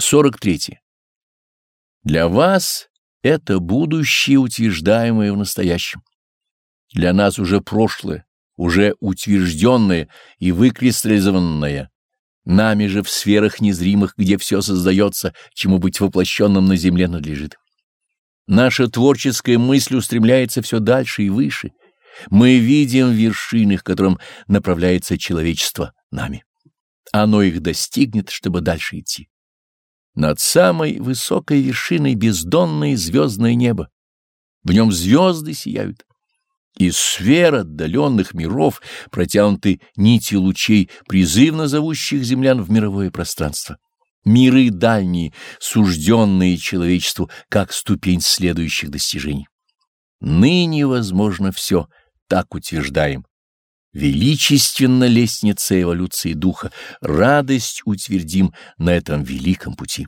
43. Для вас это будущее, утверждаемое в настоящем. Для нас уже прошлое, уже утвержденное и выкристаллизованное, нами же в сферах незримых, где все создается, чему быть воплощенным на земле надлежит. Наша творческая мысль устремляется все дальше и выше. Мы видим вершины, к которым направляется человечество нами. Оно их достигнет, чтобы дальше идти. Над самой высокой вершиной бездонное звездное небо. В нем звезды сияют. Из сфер отдаленных миров протянуты нити лучей, призывно зовущих землян в мировое пространство. Миры дальние, сужденные человечеству, как ступень следующих достижений. Ныне возможно все, так утверждаем. Величественно лестница эволюции духа, радость утвердим на этом великом пути.